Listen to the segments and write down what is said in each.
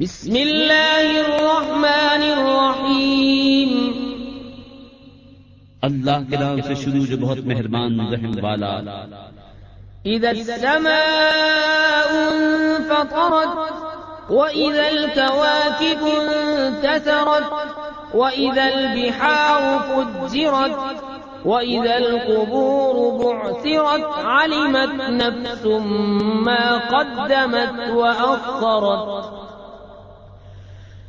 بسم الله الرحمن الرحيم اللہ کے نام سے شروع جو بہت مہربان رحم والا۔ إذا السماء انفطرت وإذا الكواكب انتثرت وإذا البحار فجرت وإذا القبور بعثرت علمت نفس ما قدمت وأخرت۔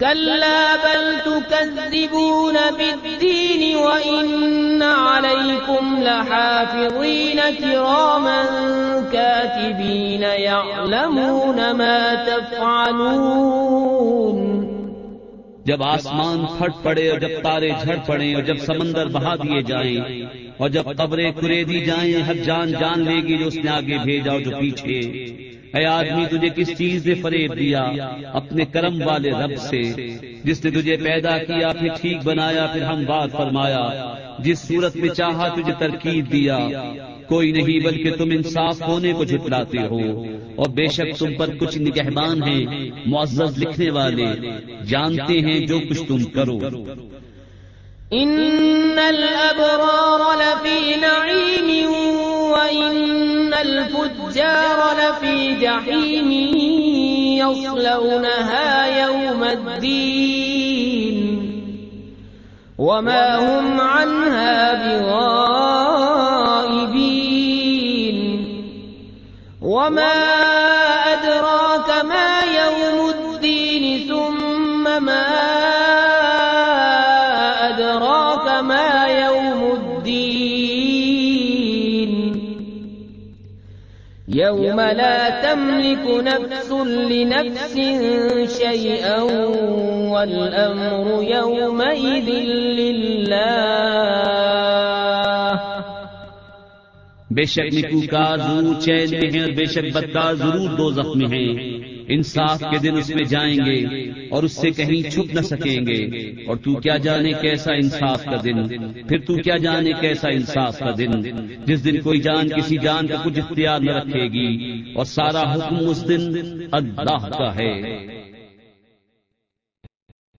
كلا بل تكذبون بالدين وإن عليكم لحافظين كراما كاتبين يعلمون ما تفعلون جب آسمان پھٹ پڑے اور جب تارے جھڑ پڑے اور جب سمندر بہا دیے جائیں اور جب قبریں کرے دی جائیں ہر جان جان لے گی جو اس نے آگے بھیجا اور جو پیچھے اے آدمی تجھے کس چیز نے فریب دیا؟ اپنے کرم والے رب سے۔ جس نے تجھے پیدا کیا، پھر ٹھیک بنایا، پھر ہم بات فرمایا۔ جس صورت میں چاہا تجھے ترکیب دیا۔ کوئی نہیں، بلکہ تم انصاف ہونے کو جھٹلاتے ہو۔ اور بے شک تم پر کچھ نگہبان ہیں، معزز لکھنے والے۔ جانتے ہیں جو کچھ تم کرو۔ إن الأبرار لفي الفجار لفي جحيم يصلونها يوم الدين. وما هم عنها بغائبين. وما يوم لا تملك نفس لنفس شيئا والأمر يومئذ لله. بے شک نکو کا ضرور چین میں ہیں اور بے شک بدکار ضرور دو زخمی ہیں۔ انصاف کے دن اس میں جائیں گے اور اس سے کہیں چھپ نہ سکیں گے۔ اور تو کیا جانے کیسا انصاف کا دن؟ پھر تو کیا جانے کیسا انصاف کا دن؟ جس دن کوئی جان کسی جان کا کچھ اختیار نہ رکھے گی اور سارا حکم اس دن اللہ کا ہے۔